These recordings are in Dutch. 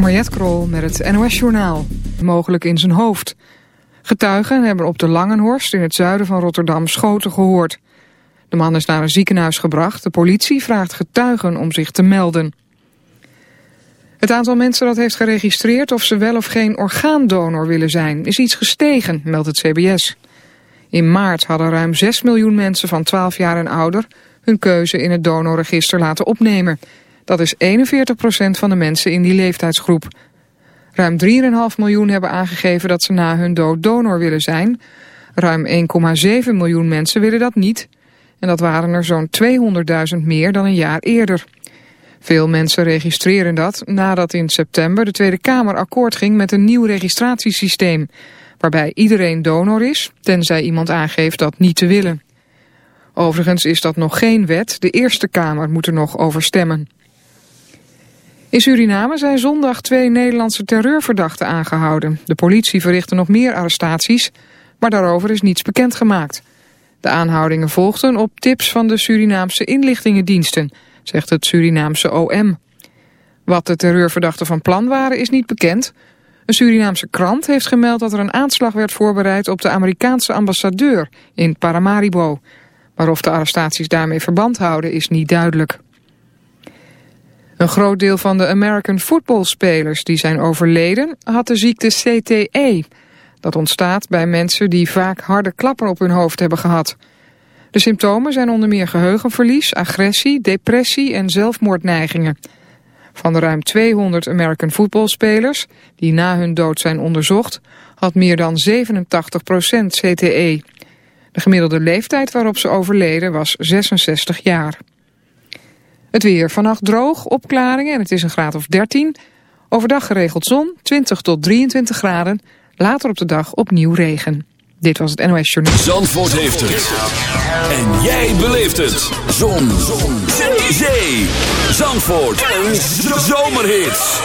Mariette Krol met het NOS-journaal. Mogelijk in zijn hoofd. Getuigen hebben op de Langenhorst in het zuiden van Rotterdam schoten gehoord. De man is naar een ziekenhuis gebracht. De politie vraagt getuigen om zich te melden. Het aantal mensen dat heeft geregistreerd of ze wel of geen orgaandonor willen zijn... is iets gestegen, meldt het CBS. In maart hadden ruim 6 miljoen mensen van 12 jaar en ouder... hun keuze in het donorregister laten opnemen... Dat is 41% van de mensen in die leeftijdsgroep. Ruim 3,5 miljoen hebben aangegeven dat ze na hun dood donor willen zijn. Ruim 1,7 miljoen mensen willen dat niet. En dat waren er zo'n 200.000 meer dan een jaar eerder. Veel mensen registreren dat nadat in september de Tweede Kamer akkoord ging met een nieuw registratiesysteem. Waarbij iedereen donor is, tenzij iemand aangeeft dat niet te willen. Overigens is dat nog geen wet, de Eerste Kamer moet er nog over stemmen. In Suriname zijn zondag twee Nederlandse terreurverdachten aangehouden. De politie verrichtte nog meer arrestaties, maar daarover is niets bekendgemaakt. De aanhoudingen volgden op tips van de Surinaamse inlichtingendiensten, zegt het Surinaamse OM. Wat de terreurverdachten van plan waren is niet bekend. Een Surinaamse krant heeft gemeld dat er een aanslag werd voorbereid op de Amerikaanse ambassadeur in Paramaribo. Maar of de arrestaties daarmee verband houden is niet duidelijk. Een groot deel van de American football spelers die zijn overleden had de ziekte CTE. Dat ontstaat bij mensen die vaak harde klappen op hun hoofd hebben gehad. De symptomen zijn onder meer geheugenverlies, agressie, depressie en zelfmoordneigingen. Van de ruim 200 American footballspelers die na hun dood zijn onderzocht, had meer dan 87% CTE. De gemiddelde leeftijd waarop ze overleden was 66 jaar. Het weer. Vannacht droog, opklaringen en het is een graad of 13. Overdag geregeld zon, 20 tot 23 graden. Later op de dag opnieuw regen. Dit was het NOS Journal. Zandvoort heeft het. En jij beleeft het. Zon. zon. Zee. Zandvoort. Een zomerhit.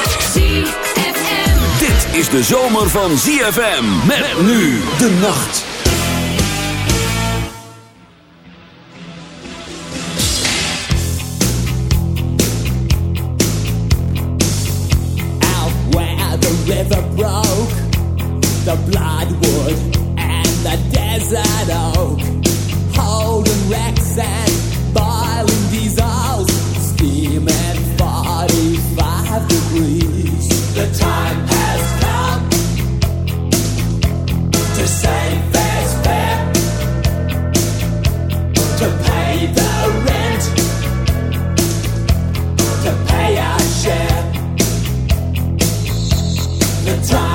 Dit is de zomer van ZFM. Met nu de nacht. River broke, the bloodwood and the desert oak, holding wrecks and boiling diesels, steaming 45 degrees. The time has come to save this fair, to pay the rent, to pay our share hypnotized.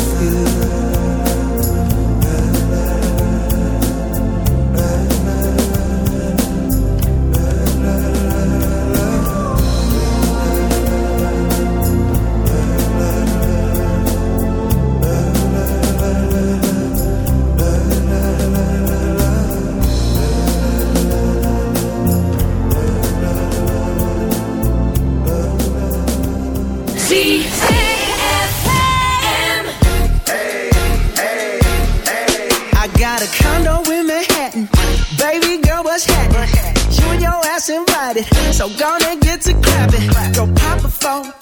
So gonna get to clapping. Go pop a phone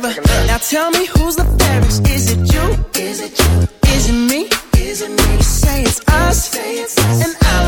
Now tell me who's the fairest? Is it you? Is it you? Is it me? Is it me? You say it's us, say it's us. and I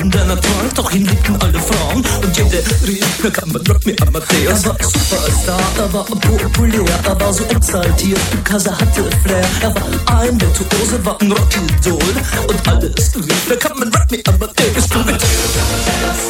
Schulden, der Natur, doch ihn liebten alle Frauen. Und jede rief, mir kann man Rock me Amadeus. Er war Superstar, er war populär, er war so exaltiert, because er hatte Flair. Er war ein Virtuose, war ein Rockidol. Und alles rief, mir kann man Rock me Amadeus. Du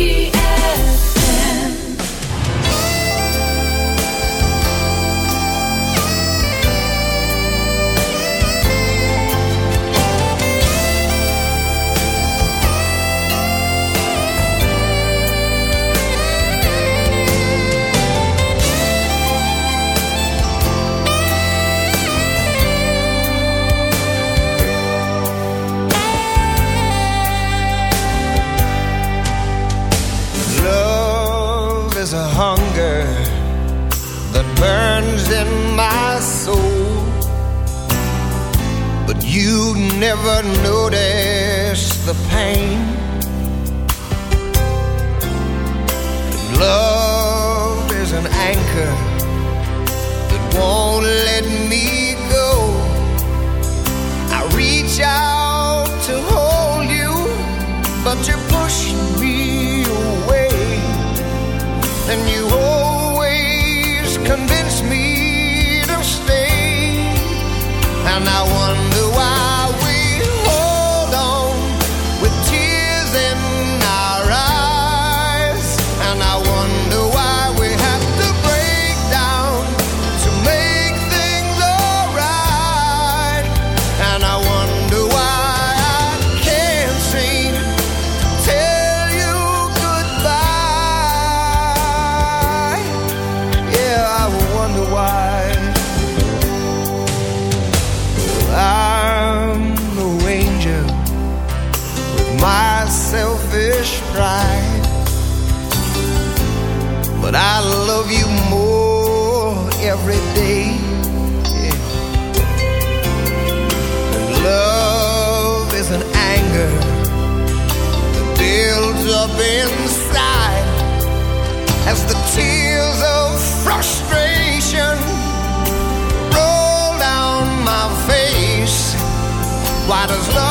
Why does love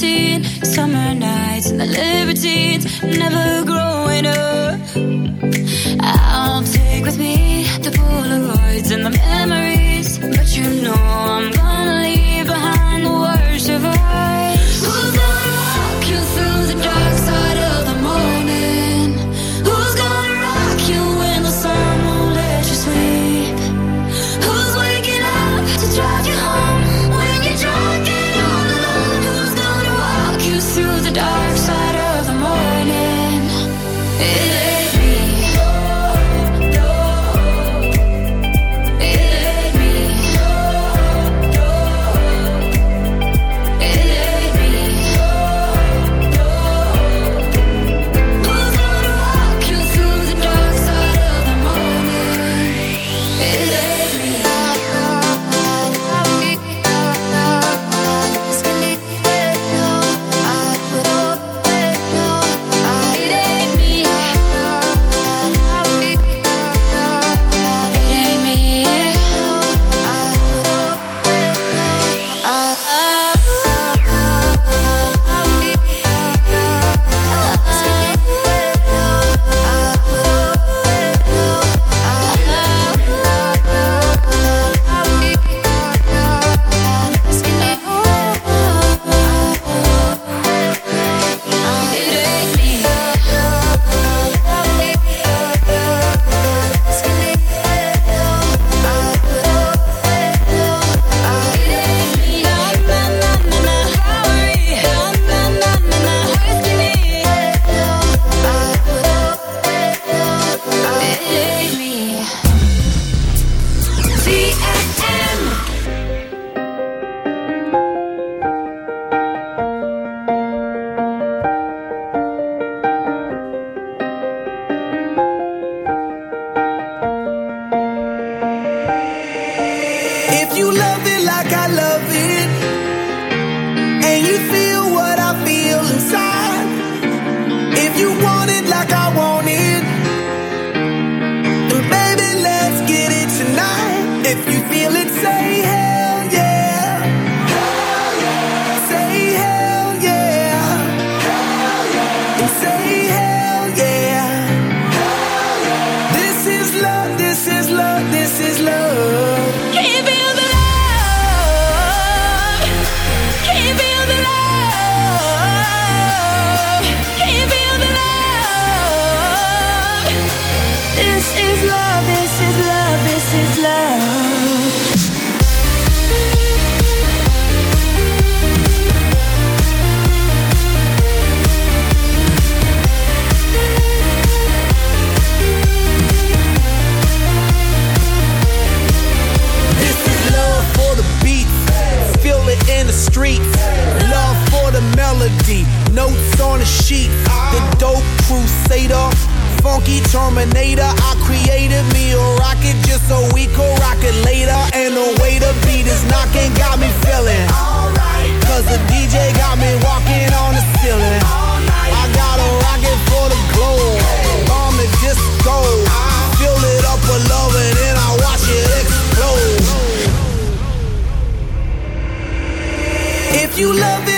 17 summer nights and the libertines never growing up. I'll take with me the polaroids and the memories but you know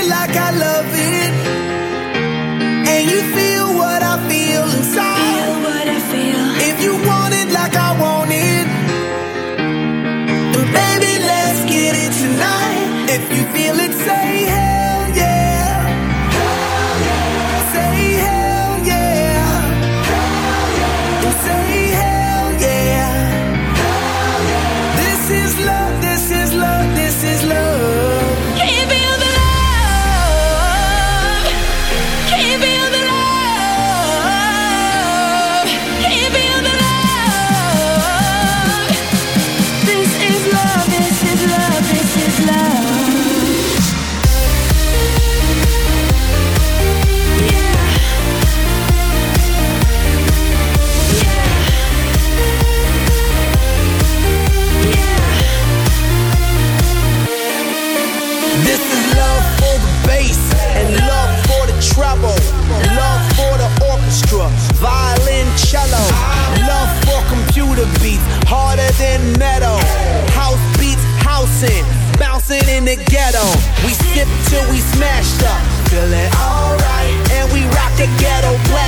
like I love it. ghetto. We sip till we smashed up, Feel it alright, and we rock the ghetto black.